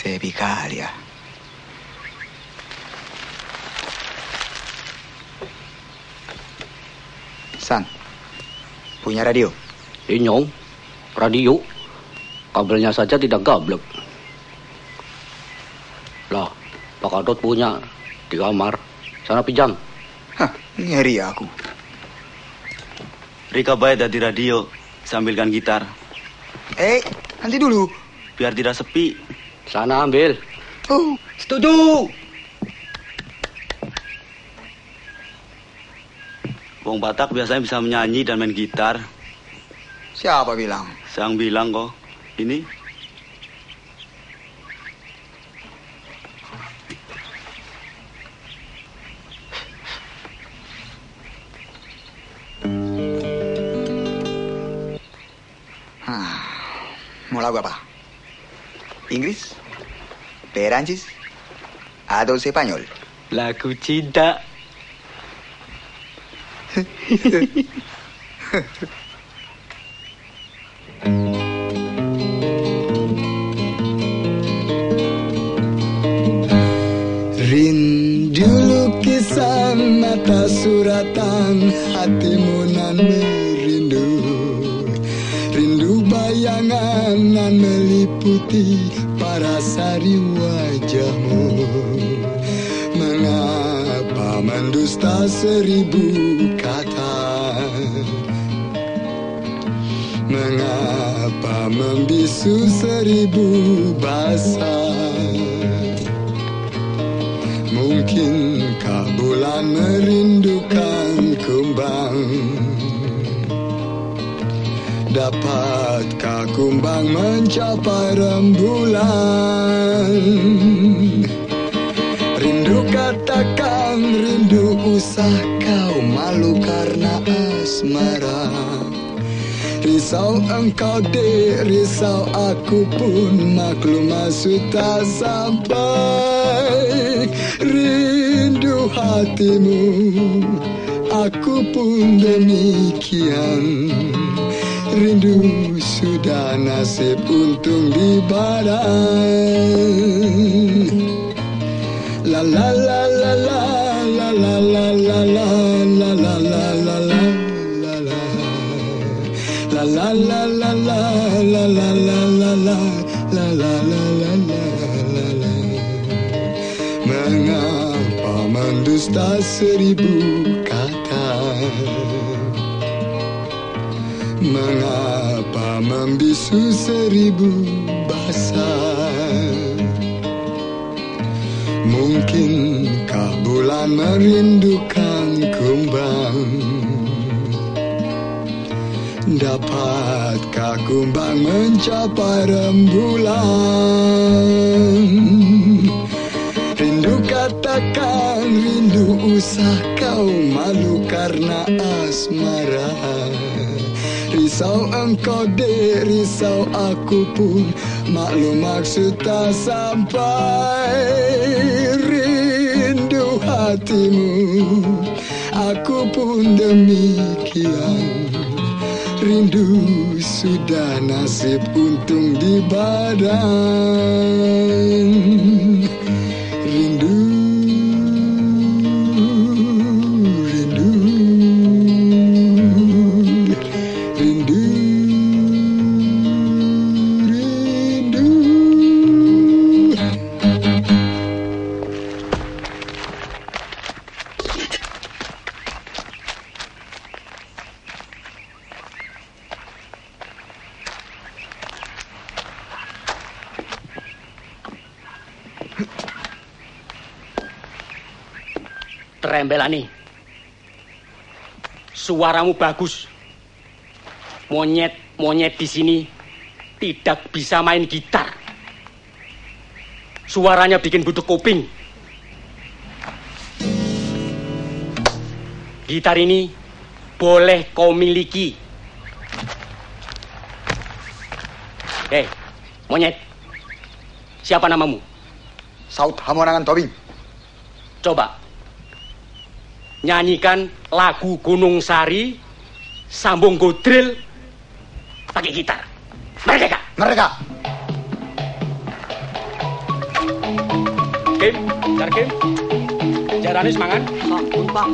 Sepi kali ya. San, punya radio? Inyong, radio. Kabelnya saja tidak gablek. Lah, Pak Kadot punya di kamar. Sana pinjam. Hah, ngeri aku. Rika baik di radio, sambilkan gitar. Eh, nanti dulu. Biar tidak sepi. Sana ambil. Oh, setuju. Wong Batak biasanya bisa menyanyi dan main gitar. Siapa bilang? Sang bilang kok. Ini Hah, mau lagu apa? Inggris? Perancis? Atau Spanyol? lagu cinta. Rindu lukisan mata suratan hatimu nan merindu Rindu bayangan nan meliputi sari wajahmu. Mengapa mendusta seribu kata? Mengapa membisu seribu bahasa? Mungkinkah bulan merindukan kumbang Dapatkah kumbang mencapai rembulan? Rindu katakan rindu usah kau malu karena asmara. Risau engkau dek, risau aku pun. Maklum maksud tak sampai Rindu hatimu, aku pun demikian Rindu sudah nasib untung di badan La la la la la la la la la la la la la la la la la La la la la la la la la la la la la la la Mengapa mendusta seribu kata Mengapa membisu seribu bahasa? Mungkinkah bulan merindukan kumbang? Dapatkah kumbang mencapai rembulan? Rindu katakan rindu usah kau malu karena asmara Risau engkau dek, risau aku pun. Maklum maksud tak sampai Rindu hatimu. Aku pun demikian. Rindu sudah nasib untung di badan Trembelani. Suaramu bagus. Monyet-monyet di sini tidak bisa main gitar. Suaranya bikin budek kuping. Gitar ini boleh kau miliki. Hei, monyet. Siapa namamu? Saud Hamonangan Tobing. Coba nyanyikan lagu Gunung Sari sambung godril pakai gitar. Merdeka. Mereka. Kim, Jar Kim. Jarane semangan. Sampun, Pak.